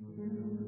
Mm-hmm.